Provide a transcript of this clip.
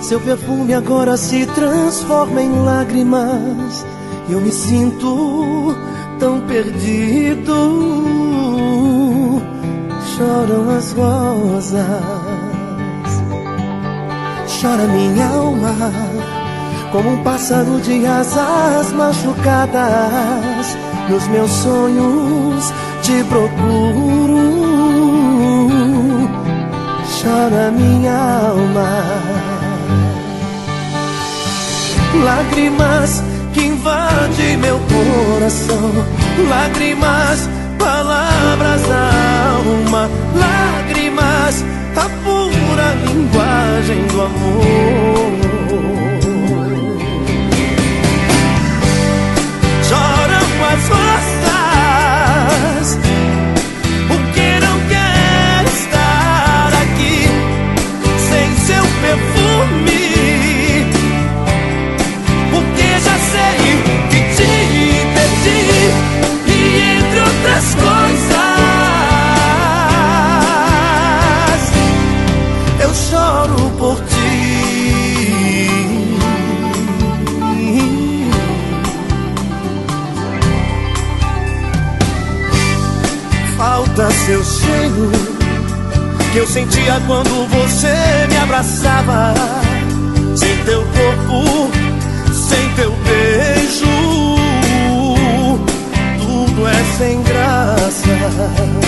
Seu perfume agora se transforma em lágrimas. Eu me sinto tão perdido. Choram as rosas. Chora minha alma, como um pássaro de asas machucadas. Nos meus sonhos te procuro. Chora minha alma. Lágrimas que invadem meu coração. Lágrimas, palavras da alma. Lágrimas, a pura linguagem do amor. Por ti. Falta seu cheiro que eu sentia quando você me abraçava. Sem teu corpo, sem teu beijo, tudo é sem graça.